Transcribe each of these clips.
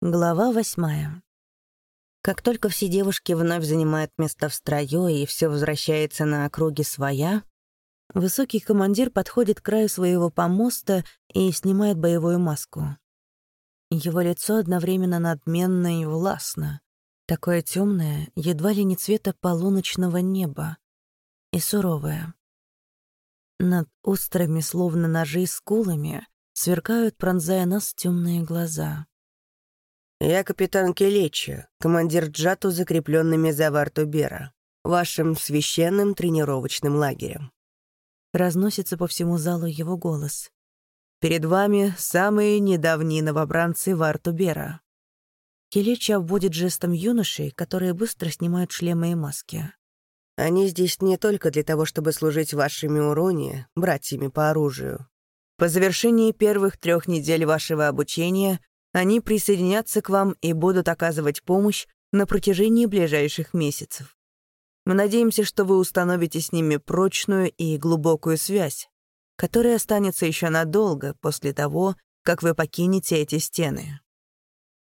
Глава восьмая. Как только все девушки вновь занимают место в строю и все возвращается на округе своя, высокий командир подходит к краю своего помоста и снимает боевую маску. Его лицо одновременно надменно и властно, такое темное, едва ли не цвета полуночного неба, и суровое. Над острыми, словно ножи, скулами сверкают, пронзая нас темные глаза. «Я капитан Келечи, командир Джату, закрепленными за Вартубера, вашим священным тренировочным лагерем». Разносится по всему залу его голос. «Перед вами самые недавние новобранцы Вартубера». Келечи обводит жестом юношей, которые быстро снимают шлемы и маски. «Они здесь не только для того, чтобы служить вашими урони, братьями по оружию. По завершении первых трех недель вашего обучения они присоединятся к вам и будут оказывать помощь на протяжении ближайших месяцев. Мы надеемся, что вы установите с ними прочную и глубокую связь, которая останется еще надолго после того, как вы покинете эти стены.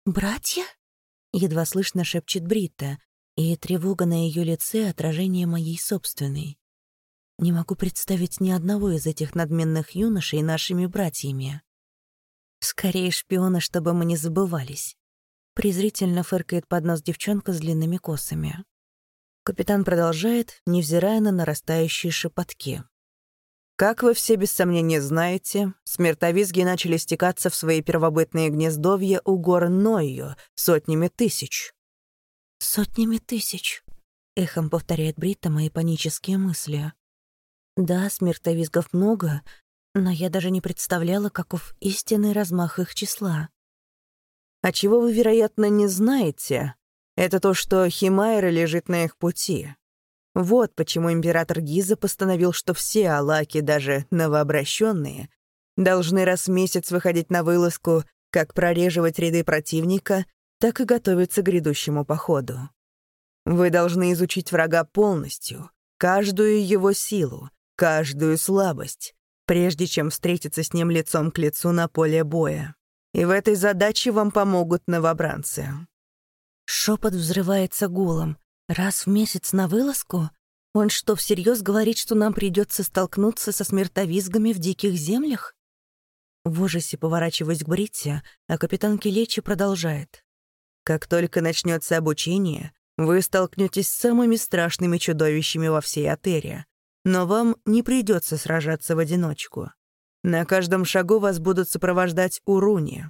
«Братья?» — едва слышно шепчет Брита, и тревога на ее лице — отражение моей собственной. Не могу представить ни одного из этих надменных юношей нашими братьями. Скорее шпиона, чтобы мы не забывались. Презрительно фыркает под нос девчонка с длинными косами. Капитан продолжает, невзирая на нарастающие шепотки. Как вы все без сомнения знаете, смертовизги начали стекаться в свои первобытные гнездовья у гор Нойо сотнями тысяч. «Сотнями тысяч», — эхом повторяет Брита мои панические мысли. «Да, смертовизгов много, но я даже не представляла, каков истинный размах их числа. А чего вы, вероятно, не знаете, это то, что Химайра лежит на их пути. Вот почему император Гиза постановил, что все алаки, даже новообращенные, должны раз в месяц выходить на вылазку, как прореживать ряды противника, так и готовиться к грядущему походу. Вы должны изучить врага полностью, каждую его силу, каждую слабость, прежде чем встретиться с ним лицом к лицу на поле боя. И в этой задаче вам помогут новобранцы. Шепот взрывается гулом. Раз в месяц на вылазку? Он что, всерьез говорит, что нам придется столкнуться со смертовизгами в диких землях? В ужасе поворачиваясь к Бритте, а капитан Келечи продолжает. «Как только начнется обучение, вы столкнетесь с самыми страшными чудовищами во всей Атере, но вам не придется сражаться в одиночку. На каждом шагу вас будут сопровождать уруни.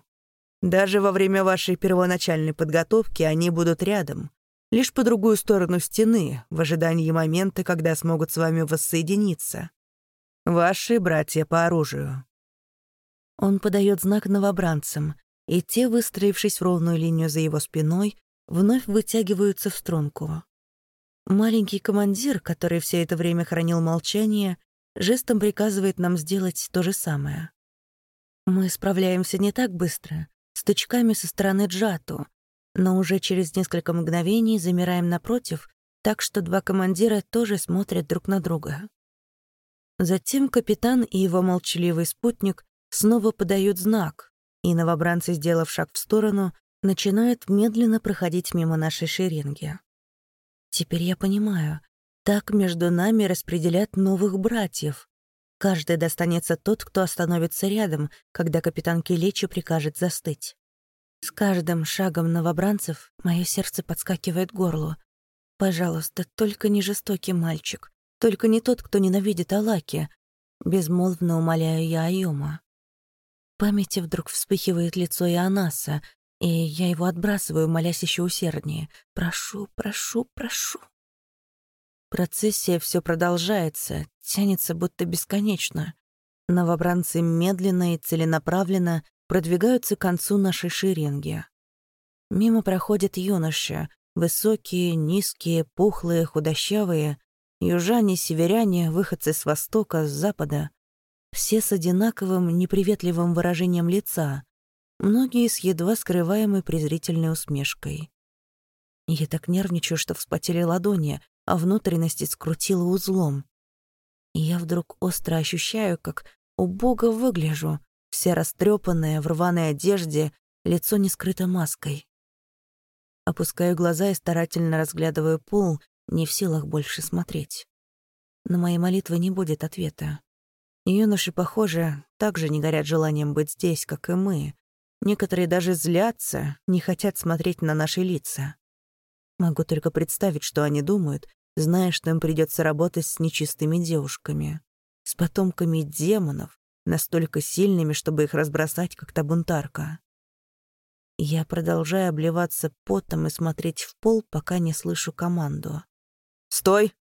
Даже во время вашей первоначальной подготовки они будут рядом, лишь по другую сторону стены, в ожидании момента, когда смогут с вами воссоединиться. Ваши братья по оружию. Он подает знак новобранцам, и те, выстроившись в ровную линию за его спиной, вновь вытягиваются в струнку. Маленький командир, который все это время хранил молчание, жестом приказывает нам сделать то же самое. Мы справляемся не так быстро, стычками со стороны Джату, но уже через несколько мгновений замираем напротив, так что два командира тоже смотрят друг на друга. Затем капитан и его молчаливый спутник снова подают знак, и новобранцы, сделав шаг в сторону, начинают медленно проходить мимо нашей шеренги. Теперь я понимаю. Так между нами распределят новых братьев. Каждый достанется тот, кто остановится рядом, когда капитан Келечи прикажет застыть. С каждым шагом новобранцев мое сердце подскакивает к горлу. Пожалуйста, только не жестокий мальчик, только не тот, кто ненавидит Алаки. Безмолвно умоляю я Айома. В памяти вдруг вспыхивает лицо Ионаса, и я его отбрасываю, молясь еще усерднее. «Прошу, прошу, прошу». Процессия все продолжается, тянется будто бесконечно. Новобранцы медленно и целенаправленно продвигаются к концу нашей шеренги. Мимо проходят юноши, высокие, низкие, пухлые, худощавые, южане, северяне, выходцы с востока, с запада. Все с одинаковым, неприветливым выражением лица, многие с едва скрываемой презрительной усмешкой. Я так нервничаю, что вспотели ладони, а внутренности скрутило узлом. Я вдруг остро ощущаю, как убого выгляжу, вся растрепанная в рваной одежде, лицо не скрыто маской. Опускаю глаза и старательно разглядываю пол, не в силах больше смотреть. На мои молитвы не будет ответа. Юноши, похоже, также не горят желанием быть здесь, как и мы. Некоторые даже злятся, не хотят смотреть на наши лица. Могу только представить, что они думают, зная, что им придется работать с нечистыми девушками, с потомками демонов, настолько сильными, чтобы их разбросать, как та бунтарка. Я продолжаю обливаться потом и смотреть в пол, пока не слышу команду. «Стой!»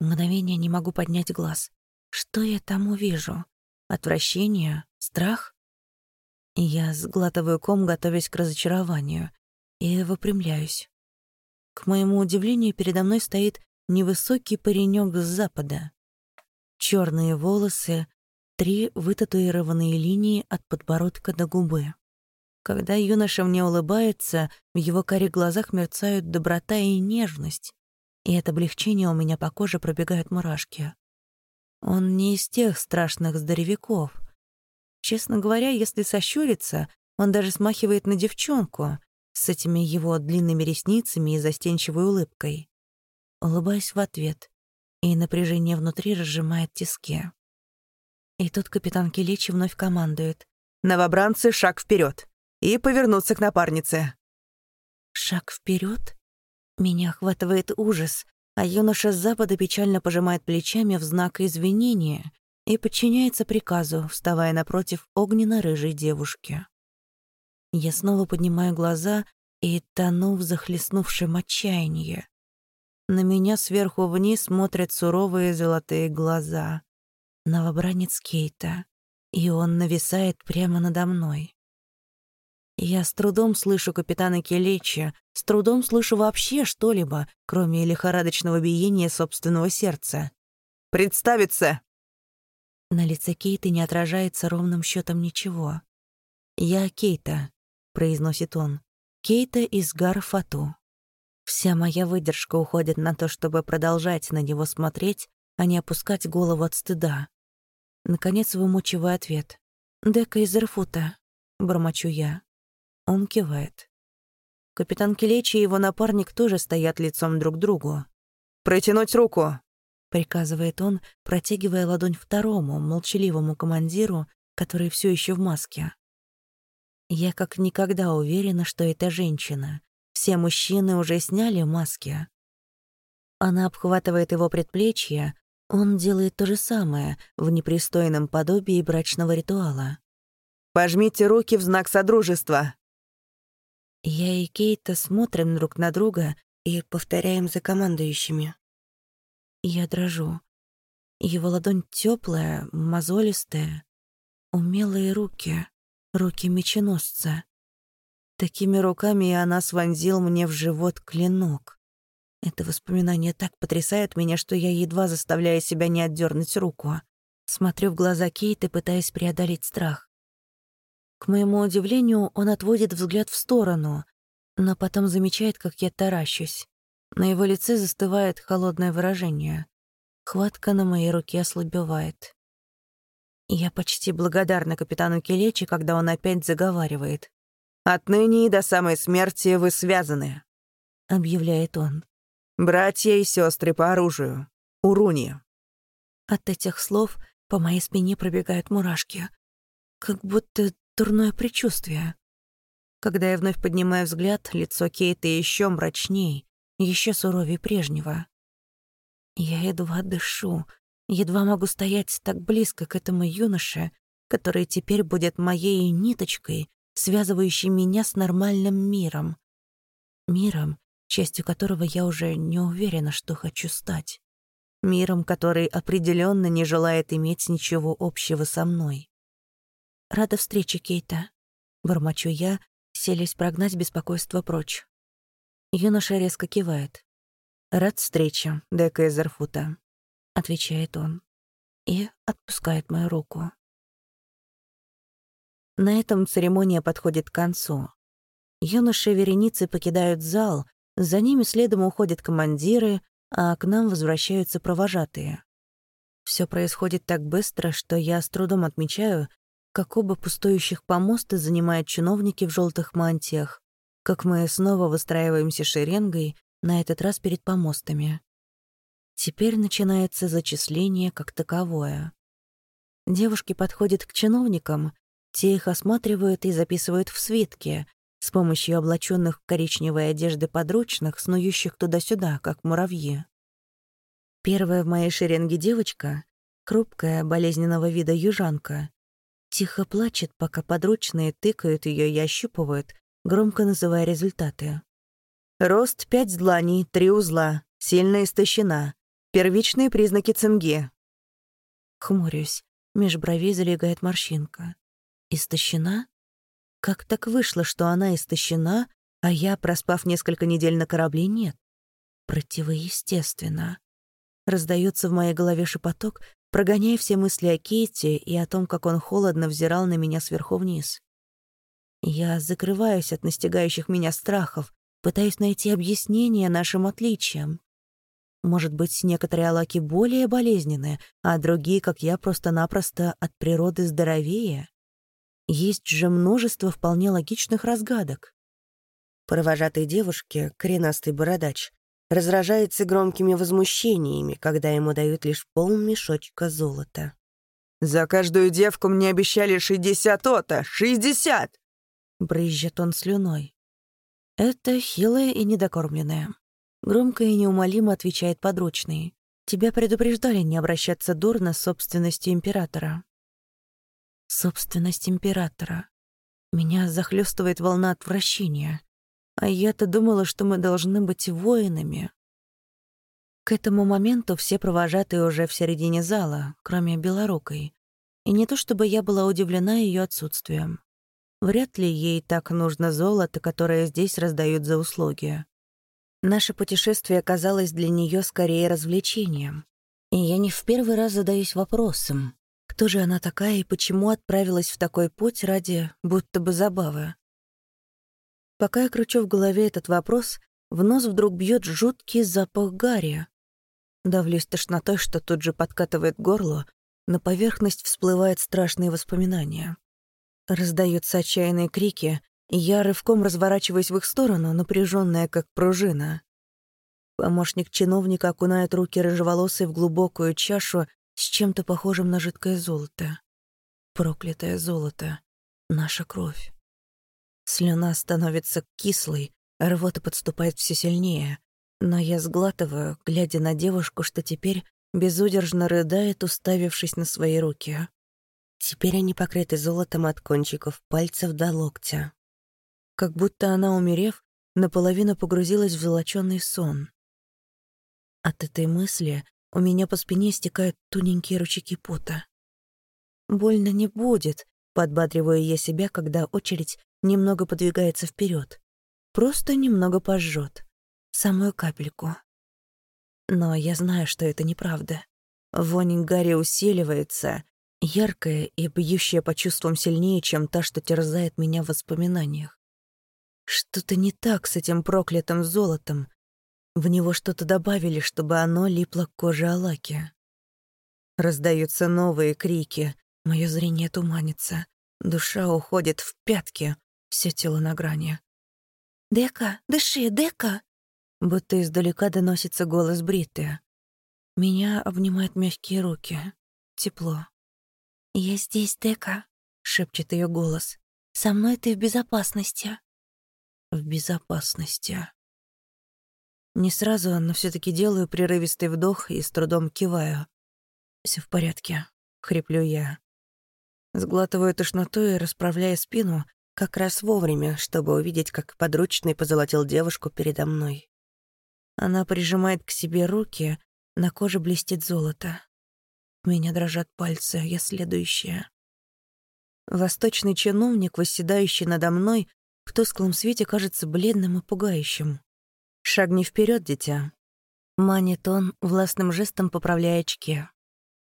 Мгновение не могу поднять глаз. Что я там увижу? Отвращение? Страх? Я сглатываю ком, готовясь к разочарованию, и выпрямляюсь. К моему удивлению, передо мной стоит невысокий паренек с запада. Черные волосы, три вытатуированные линии от подбородка до губы. Когда юноша мне улыбается, в его коре глазах мерцают доброта и нежность, и от облегчения у меня по коже пробегают мурашки. Он не из тех страшных здоровяков. Честно говоря, если сощуриться, он даже смахивает на девчонку с этими его длинными ресницами и застенчивой улыбкой. Улыбаюсь в ответ, и напряжение внутри разжимает тиски. И тут капитан Келечи вновь командует. «Новобранцы, шаг вперед И повернуться к напарнице!» Шаг вперед? Меня охватывает ужас, а юноша с запада печально пожимает плечами в знак извинения и подчиняется приказу, вставая напротив огненно-рыжей девушки. Я снова поднимаю глаза и тону в захлестнувшем отчаянии. На меня сверху вниз смотрят суровые золотые глаза. Новобранец Кейта, и он нависает прямо надо мной. Я с трудом слышу капитана Келечи, с трудом слышу вообще что-либо, кроме лихорадочного биения собственного сердца. «Представиться!» На лице Кейта не отражается ровным счетом ничего. «Я Кейта», — произносит он. «Кейта из Гарфату». Вся моя выдержка уходит на то, чтобы продолжать на него смотреть, а не опускать голову от стыда. Наконец вымучиваю ответ. «Дека из Ирфута», — бормочу я. Он кивает. Капитан Келечи и его напарник тоже стоят лицом друг к другу. «Протянуть руку!» — приказывает он, протягивая ладонь второму, молчаливому командиру, который все еще в маске. Я как никогда уверена, что это женщина. Все мужчины уже сняли маски. Она обхватывает его предплечье, он делает то же самое в непристойном подобии брачного ритуала. «Пожмите руки в знак содружества!» Я и Кейта смотрим друг на друга и повторяем за командующими. Я дрожу. Его ладонь теплая, мозолистая. Умелые руки, руки меченосца. Такими руками и она свонзил мне в живот клинок. Это воспоминание так потрясает меня, что я едва заставляю себя не отдернуть руку. Смотрю в глаза Кейта, пытаясь преодолеть страх. К моему удивлению, он отводит взгляд в сторону, но потом замечает, как я таращусь. На его лице застывает холодное выражение. Хватка на моей руке ослабевает. Я почти благодарна капитану Келечи, когда он опять заговаривает. «Отныне и до самой смерти вы связаны», — объявляет он. «Братья и сестры по оружию. Уруни». От этих слов по моей спине пробегают мурашки. Как будто Дурное предчувствие. Когда я вновь поднимаю взгляд, лицо Кейта еще мрачней, еще суровее прежнего. Я едва дышу, едва могу стоять так близко к этому юноше, который теперь будет моей ниточкой, связывающей меня с нормальным миром. Миром, частью которого я уже не уверена, что хочу стать. Миром, который определенно не желает иметь ничего общего со мной. «Рада встрече, Кейта», — бормочу я, селись прогнать беспокойство прочь. Юноша резко кивает. «Рад встрече, Дека из Эрфута», — отвечает он и отпускает мою руку. На этом церемония подходит к концу. Юноши вереницы покидают зал, за ними следом уходят командиры, а к нам возвращаются провожатые. Все происходит так быстро, что я с трудом отмечаю, как оба пустующих помоста занимают чиновники в желтых мантиях, как мы снова выстраиваемся шеренгой, на этот раз перед помостами. Теперь начинается зачисление как таковое. Девушки подходят к чиновникам, те их осматривают и записывают в свитке с помощью облаченных в коричневой одежды подручных, снующих туда-сюда, как муравьи. Первая в моей шеренге девочка, хрупкая, болезненного вида южанка, тихо плачет, пока подручные тыкают ее и ощупывают, громко называя результаты. Рост пять дланей, три узла, сильно истощена. Первичные признаки цинги. Хмурюсь, меж бровей залегает морщинка. Истощена? Как так вышло, что она истощена, а я, проспав несколько недель на корабле, нет? Противоестественно. Раздается в моей голове шепоток, прогоняя все мысли о Кейте и о том, как он холодно взирал на меня сверху вниз. Я закрываюсь от настигающих меня страхов, пытаюсь найти объяснение нашим отличиям. Может быть, некоторые алаки более болезненные, а другие, как я, просто-напросто от природы здоровее? Есть же множество вполне логичных разгадок. Провожатый девушке, коренастый бородач, разражается громкими возмущениями, когда ему дают лишь полмешочка золота. «За каждую девку мне обещали шестьдесят ота! Шестьдесят!» Брызжет он слюной. Это хилая и недокормленная. Громко и неумолимо отвечает подручный. Тебя предупреждали не обращаться дурно с собственностью императора. Собственность императора. Меня захлестывает волна отвращения. А я-то думала, что мы должны быть воинами. К этому моменту все провожатые уже в середине зала, кроме Белорукой. И не то чтобы я была удивлена ее отсутствием. Вряд ли ей так нужно золото, которое здесь раздают за услуги. Наше путешествие оказалось для нее скорее развлечением. И я не в первый раз задаюсь вопросом, кто же она такая и почему отправилась в такой путь ради будто бы забавы. Пока я кручу в голове этот вопрос, в нос вдруг бьет жуткий запах гари. Давлюсь тошнотой, что тут же подкатывает горло, на поверхность всплывают страшные воспоминания. Раздаются отчаянные крики, и я рывком разворачиваюсь в их сторону, напряженная как пружина. Помощник чиновника окунает руки рыжеволосой в глубокую чашу с чем-то похожим на жидкое золото. Проклятое золото. Наша кровь. Слюна становится кислой, рвота подступает все сильнее. Но я сглатываю, глядя на девушку, что теперь безудержно рыдает, уставившись на свои руки. Теперь они покрыты золотом от кончиков пальцев до локтя. Как будто она, умерев, наполовину погрузилась в золочёный сон. От этой мысли у меня по спине стекают тоненькие ручейки пота. «Больно не будет», — подбадриваю я себя, когда очередь немного подвигается вперед. Просто немного пожжет. Самую капельку. Но я знаю, что это неправда. Вонь Гарри усиливается, яркая и бьющая по чувствам сильнее, чем та, что терзает меня в воспоминаниях. Что-то не так с этим проклятым золотом. В него что-то добавили, чтобы оно липло к коже Алаки. Раздаются новые крики, мое зрение туманится, душа уходит в пятки, все тело на грани. «Дека, дыши, Дека!» Будто издалека доносится голос Бритты. Меня обнимают мягкие руки. Тепло. «Я здесь, Дека», — шепчет ее голос. «Со мной ты в безопасности». В безопасности. Не сразу, но все таки делаю прерывистый вдох и с трудом киваю. Все в порядке», — хриплю я. Сглатываю тошноту и расправляя спину как раз вовремя, чтобы увидеть, как подручный позолотил девушку передо мной. Она прижимает к себе руки, на коже блестит золото. Меня дрожат пальцы, я следующая. Восточный чиновник, восседающий надо мной, в тусклом свете кажется бледным и пугающим. «Шагни вперед, дитя!» Манит он, властным жестом поправляя очки.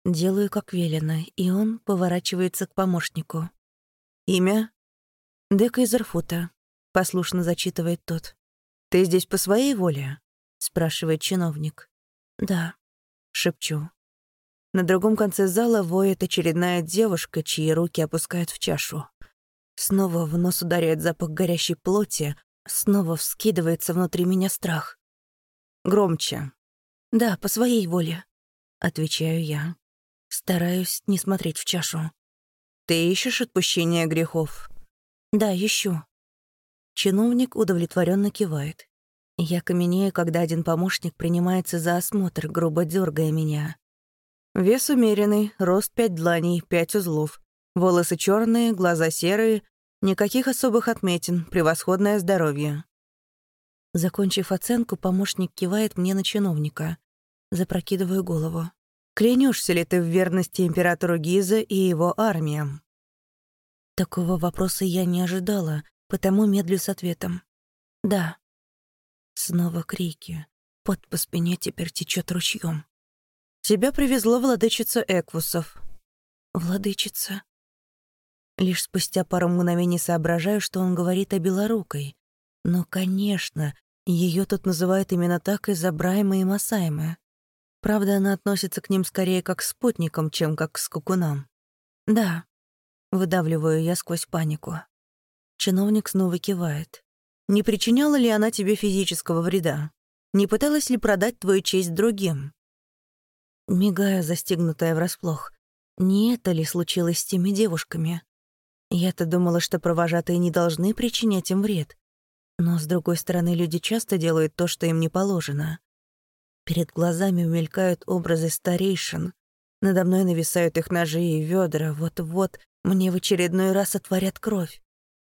Делаю, как велено, и он поворачивается к помощнику. «Имя?» «Дека из Ирфута», — послушно зачитывает тот. «Ты здесь по своей воле?» — спрашивает чиновник. «Да», — шепчу. На другом конце зала воет очередная девушка, чьи руки опускают в чашу. Снова в нос ударяет запах горящей плоти, снова вскидывается внутри меня страх. Громче. «Да, по своей воле», — отвечаю я. Стараюсь не смотреть в чашу. «Ты ищешь отпущения грехов?» «Да, ищу». Чиновник удовлетворенно кивает. Я каменею, когда один помощник принимается за осмотр, грубо дергая меня. Вес умеренный, рост пять дланей, пять узлов. Волосы черные, глаза серые, никаких особых отметин, превосходное здоровье. Закончив оценку, помощник кивает мне на чиновника. Запрокидываю голову. Клянешься ли ты в верности императору Гиза и его армиям? Такого вопроса я не ожидала, потому медлю с ответом. Да. Снова крики. Под по спине теперь течет ручьем. Тебя привезла владычица Эквусов. Владычица. Лишь спустя пару мгновений соображаю, что он говорит о Белорукой. Но, конечно, ее тут называют именно так из-за Брайма и Масаймы. Правда, она относится к ним скорее как к спутникам, чем как к скукунам. «Да», — выдавливаю я сквозь панику. Чиновник снова кивает. «Не причиняла ли она тебе физического вреда? Не пыталась ли продать твою честь другим?» Мигая, застигнутая врасплох. Не это ли случилось с теми девушками? Я-то думала, что провожатые не должны причинять им вред. Но, с другой стороны, люди часто делают то, что им не положено. Перед глазами мелькают образы старейшин. Надо мной нависают их ножи и ведра. Вот-вот мне в очередной раз отворят кровь.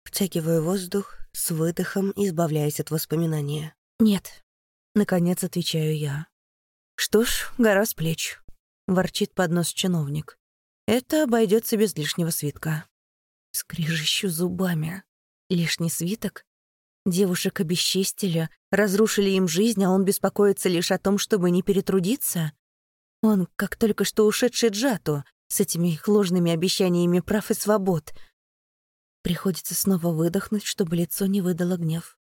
Втягиваю воздух, с выдохом избавляясь от воспоминания. «Нет», — наконец отвечаю я. «Что ж, гора с плеч», — ворчит под нос чиновник. «Это обойдется без лишнего свитка». Скрежещу зубами. Лишний свиток? Девушек обесчестили, разрушили им жизнь, а он беспокоится лишь о том, чтобы не перетрудиться? Он, как только что ушедший Джату, с этими их ложными обещаниями прав и свобод. Приходится снова выдохнуть, чтобы лицо не выдало гнев.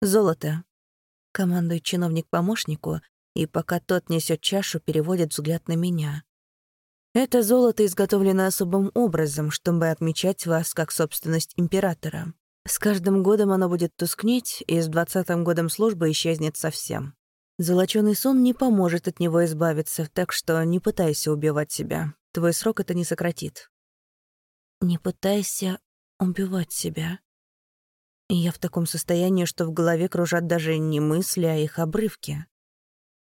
«Золото», — командует чиновник помощнику, и пока тот несет чашу, переводит взгляд на меня. «Это золото изготовлено особым образом, чтобы отмечать вас как собственность императора. С каждым годом оно будет тускнеть, и с двадцатым годом службы исчезнет совсем. Золочёный сон не поможет от него избавиться, так что не пытайся убивать себя. Твой срок это не сократит. Не пытайся убивать себя. Я в таком состоянии, что в голове кружат даже не мысли, а их обрывки.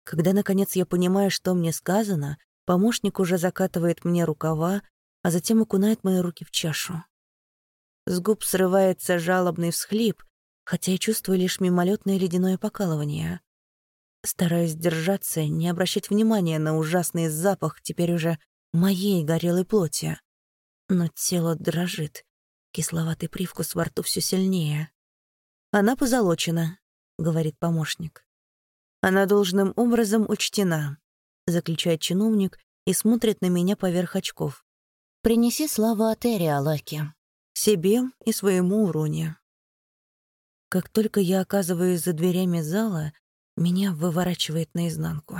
Когда, наконец, я понимаю, что мне сказано, помощник уже закатывает мне рукава, а затем окунает мои руки в чашу. С губ срывается жалобный всхлип, хотя я чувствую лишь мимолетное ледяное покалывание. Стараюсь держаться, не обращать внимания на ужасный запах теперь уже моей горелой плоти. Но тело дрожит, кисловатый привкус во рту все сильнее. «Она позолочена», — говорит помощник. «Она должным образом учтена», — заключает чиновник и смотрит на меня поверх очков. «Принеси славу Атери, Алаки», себе и своему уроне. Как только я оказываюсь за дверями зала, меня выворачивает наизнанку.